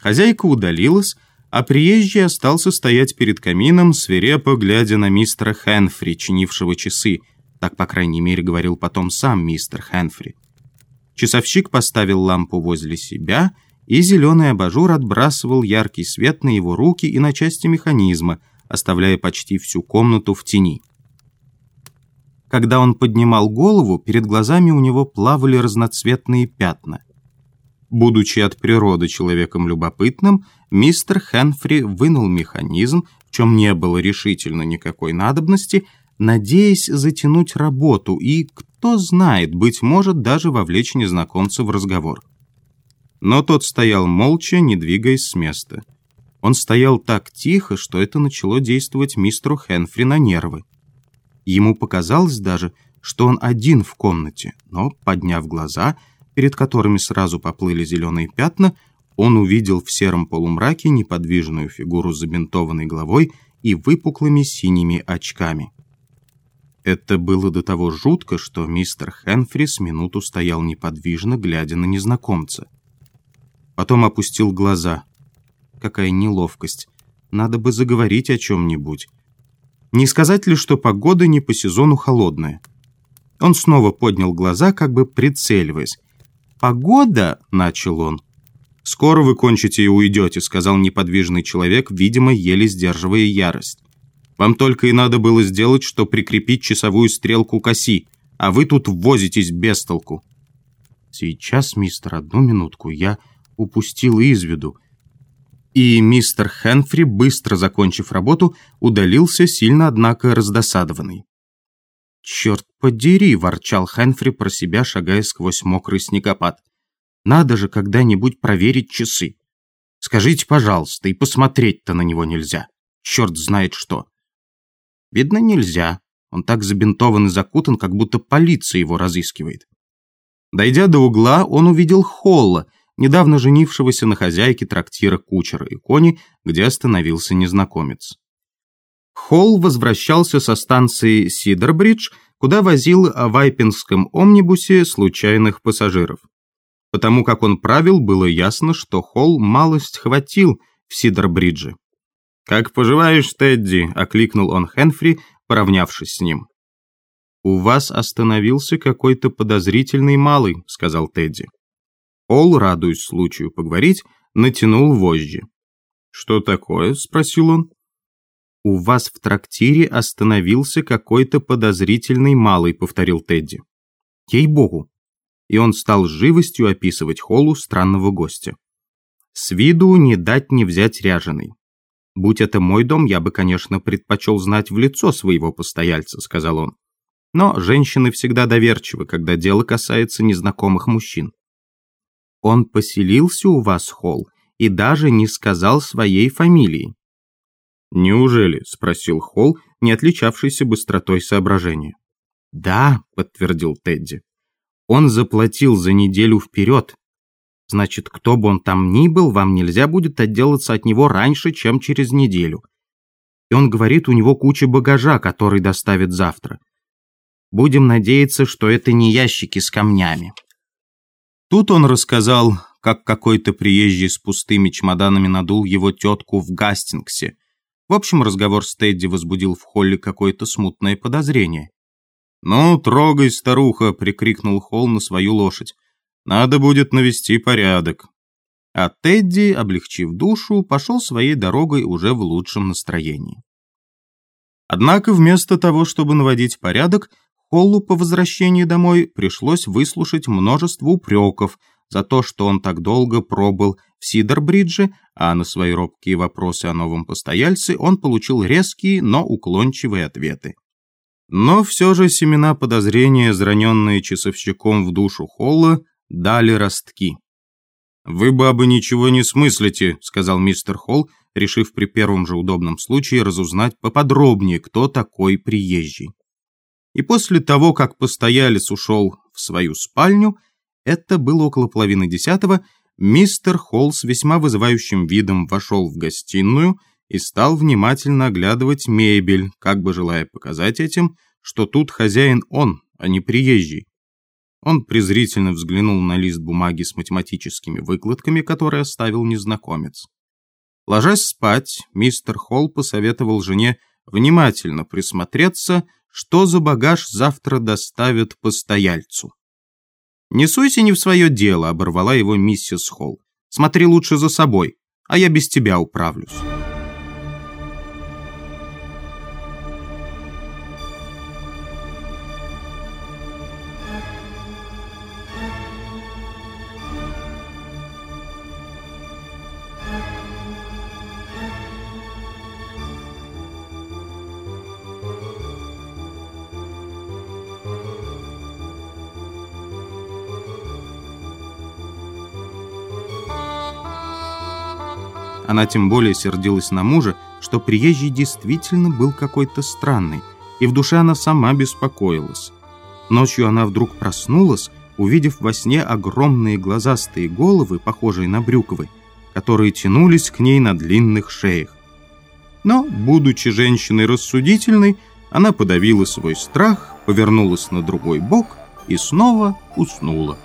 Хозяйка удалилась, а приезжий остался стоять перед камином, свирепо глядя на мистера Хэнфри, чинившего часы. Так, по крайней мере, говорил потом сам мистер Хэнфри. Часовщик поставил лампу возле себя, и зеленый абажур отбрасывал яркий свет на его руки и на части механизма, оставляя почти всю комнату в тени. Когда он поднимал голову, перед глазами у него плавали разноцветные пятна. Будучи от природы человеком любопытным, мистер Хенфри вынул механизм, в чем не было решительно никакой надобности, надеясь затянуть работу и, кто знает, быть может, даже вовлечь незнакомца в разговор. Но тот стоял молча, не двигаясь с места. Он стоял так тихо, что это начало действовать мистеру Хенфри на нервы. Ему показалось даже, что он один в комнате, но, подняв глаза, перед которыми сразу поплыли зеленые пятна, он увидел в сером полумраке неподвижную фигуру с забинтованной головой и выпуклыми синими очками. Это было до того жутко, что мистер Хенфри с минуту стоял неподвижно, глядя на незнакомца. Потом опустил глаза. Какая неловкость. Надо бы заговорить о чем-нибудь. Не сказать ли, что погода не по сезону холодная? Он снова поднял глаза, как бы прицеливаясь. «Погода?» — начал он. «Скоро вы кончите и уйдете», — сказал неподвижный человек, видимо, еле сдерживая ярость. «Вам только и надо было сделать, что прикрепить часовую стрелку к оси, а вы тут возитесь без толку». «Сейчас, мистер, одну минутку, я упустил из виду». И мистер Хенфри, быстро закончив работу, удалился, сильно, однако, раздосадованный. «Черт подери!» – ворчал Хенфри про себя, шагая сквозь мокрый снегопад. «Надо же когда-нибудь проверить часы. Скажите, пожалуйста, и посмотреть-то на него нельзя. Черт знает что». «Видно, нельзя. Он так забинтован и закутан, как будто полиция его разыскивает». Дойдя до угла, он увидел Холла, недавно женившегося на хозяйке трактира кучера и кони, где остановился незнакомец. Холл возвращался со станции Сидербридж, куда возил в Айпинском омнибусе случайных пассажиров. Потому как он правил, было ясно, что Холл малость хватил в Сидербридже. «Как поживаешь, Тедди?» – окликнул он Хенфри, поравнявшись с ним. «У вас остановился какой-то подозрительный малый», – сказал Тедди. Холл, радуясь случаю поговорить, натянул вожжи. «Что такое?» – спросил он. «У вас в трактире остановился какой-то подозрительный малый», — повторил Тедди. «Ей-богу!» И он стал живостью описывать Холлу странного гостя. «С виду не дать не взять ряженый. Будь это мой дом, я бы, конечно, предпочел знать в лицо своего постояльца», — сказал он. «Но женщины всегда доверчивы, когда дело касается незнакомых мужчин». «Он поселился у вас, Холл, и даже не сказал своей фамилии», «Неужели?» – спросил Холл, не отличавшийся быстротой соображения. «Да», – подтвердил Тедди. «Он заплатил за неделю вперед. Значит, кто бы он там ни был, вам нельзя будет отделаться от него раньше, чем через неделю. И он говорит, у него куча багажа, который доставит завтра. Будем надеяться, что это не ящики с камнями». Тут он рассказал, как какой-то приезжий с пустыми чемоданами надул его тетку в Гастингсе, в общем, разговор с Тедди возбудил в холле какое-то смутное подозрение. «Ну, трогай, старуха!» — прикрикнул Холл на свою лошадь. «Надо будет навести порядок». А Тедди, облегчив душу, пошел своей дорогой уже в лучшем настроении. Однако вместо того, чтобы наводить порядок, Холлу по возвращении домой пришлось выслушать множество упреков за то, что он так долго пробыл в Сидербридже, а на свои робкие вопросы о новом постояльце он получил резкие, но уклончивые ответы. Но все же семена подозрения, зраненные часовщиком в душу Холла, дали ростки. «Вы, бабы, ничего не смыслите», — сказал мистер Холл, решив при первом же удобном случае разузнать поподробнее, кто такой приезжий. И после того, как постоялец ушел в свою спальню, это было около половины десятого, мистер Холл с весьма вызывающим видом вошел в гостиную и стал внимательно оглядывать мебель, как бы желая показать этим, что тут хозяин он, а не приезжий. Он презрительно взглянул на лист бумаги с математическими выкладками, который оставил незнакомец. Ложась спать, мистер Холл посоветовал жене внимательно присмотреться, что за багаж завтра доставят постояльцу. «Не суйся не в свое дело», — оборвала его миссис Холл. «Смотри лучше за собой, а я без тебя управлюсь». Она тем более сердилась на мужа, что приезжий действительно был какой-то странный, и в душе она сама беспокоилась. Ночью она вдруг проснулась, увидев во сне огромные глазастые головы, похожие на брюквы, которые тянулись к ней на длинных шеях. Но, будучи женщиной рассудительной, она подавила свой страх, повернулась на другой бок и снова уснула.